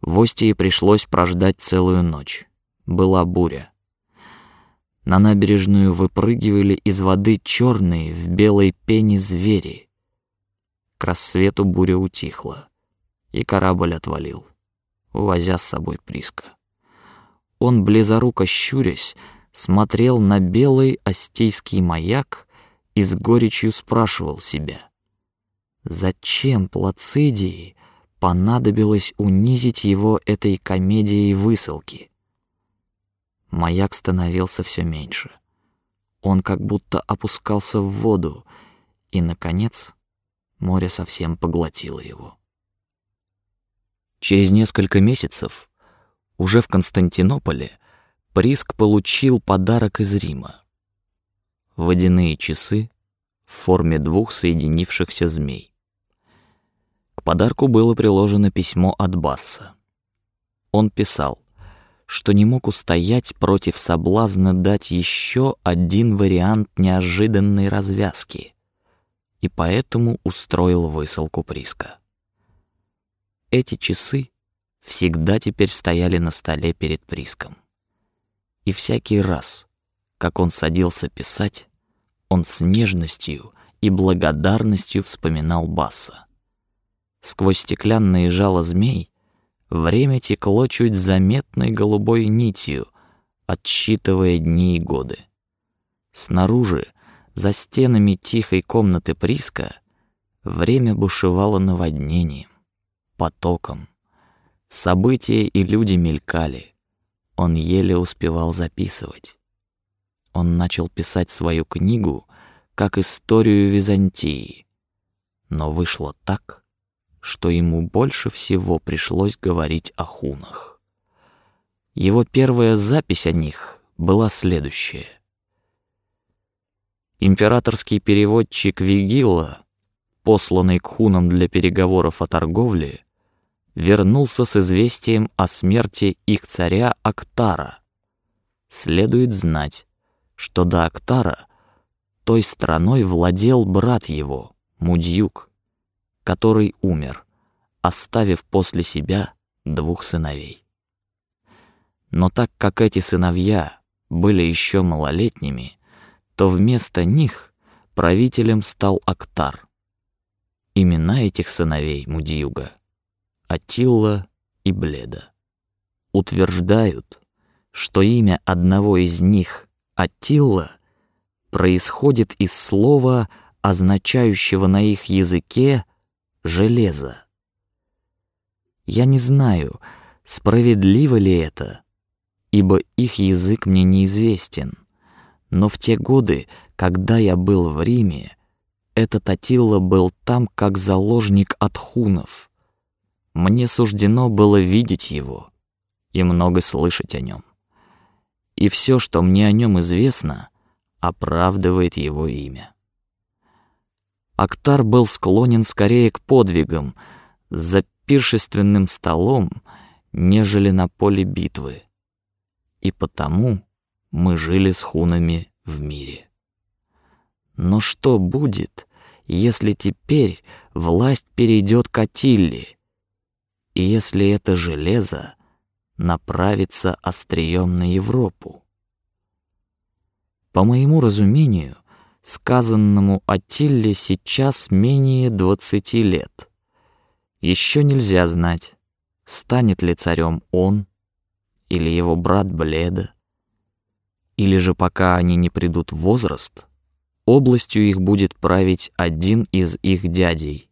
В Остии пришлось прождать целую ночь. Была буря. На набережную выпрыгивали из воды черные в белой пене звери. К рассвету буря утихла, и корабль отвалил, увозя с собой Приска. Он близоруко щурясь смотрел на белый остейский маяк и с горечью спрашивал себя: зачем Плацидии понадобилось унизить его этой комедией высылки? Маяк становился все меньше. Он как будто опускался в воду, и, наконец, море совсем поглотило его. Через несколько месяцев, уже в Константинополе, Приск получил подарок из Рима: водяные часы в форме двух соединившихся змей. К подарку было приложено письмо от Басса. Он писал: что не мог устоять против соблазна дать еще один вариант неожиданной развязки, и поэтому устроил высылку Приска. Эти часы всегда теперь стояли на столе перед Приском, и всякий раз, как он садился писать, он с нежностью и благодарностью вспоминал Басса. Сквозь стеклянные жало змей Время текло чуть заметной голубой нитью, отсчитывая дни и годы. Снаружи, за стенами тихой комнаты Приска, время бушевало наводнением, потоком. События и люди мелькали. Он еле успевал записывать. Он начал писать свою книгу как историю Византии, но вышло так, что ему больше всего пришлось говорить о хунах. Его первая запись о них была следующая: императорский переводчик Вигила, посланный к хунам для переговоров о торговле, вернулся с известием о смерти их царя Актара. Следует знать, что до Актара той страной владел брат его Мудьюк который умер, оставив после себя двух сыновей. Но так как эти сыновья были еще малолетними, то вместо них правителем стал Актар. Имена этих сыновей Мудиюга — Атилла и Бледа. Утверждают, что имя одного из них, Атилла, происходит из слова, означающего на их языке железо. Я не знаю, справедливо ли это, ибо их язык мне неизвестен. Но в те годы, когда я был в Риме, этот Атилла был там как заложник от хунов. Мне суждено было видеть его и много слышать о нем. И все, что мне о нем известно, оправдывает его имя. Актар был склонен скорее к подвигам за пиршественным столом, нежели на поле битвы. и потому мы жили с хунами в мире. Но что будет, если теперь власть перейдет к Атилле, и если это железо направится острием на Европу? По моему разумению, сказанному Атилле сейчас менее двадцати лет. Еще нельзя знать, станет ли царем он или его брат Бледа, или же пока они не придут в возраст, областью их будет править один из их дядей.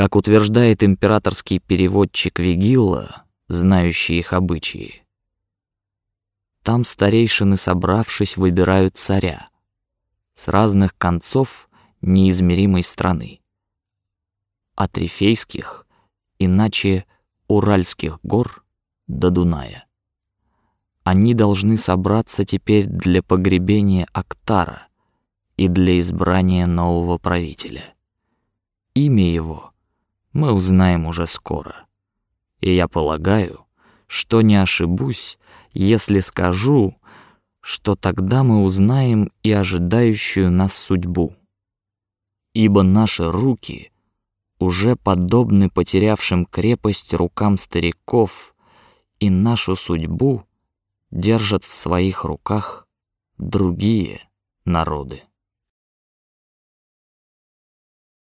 Как утверждает императорский переводчик Вигилла, знающий их обычаи, там старейшины, собравшись, выбирают царя с разных концов неизмеримой страны, от Рифейских, иначе Уральских гор до Дуная. Они должны собраться теперь для погребения Актара и для избрания нового правителя. Имя его мы узнаем уже скоро, и я полагаю, что не ошибусь, если скажу, что тогда мы узнаем и ожидающую нас судьбу, ибо наши руки уже подобны потерявшим крепость рукам стариков, и нашу судьбу держат в своих руках другие народы.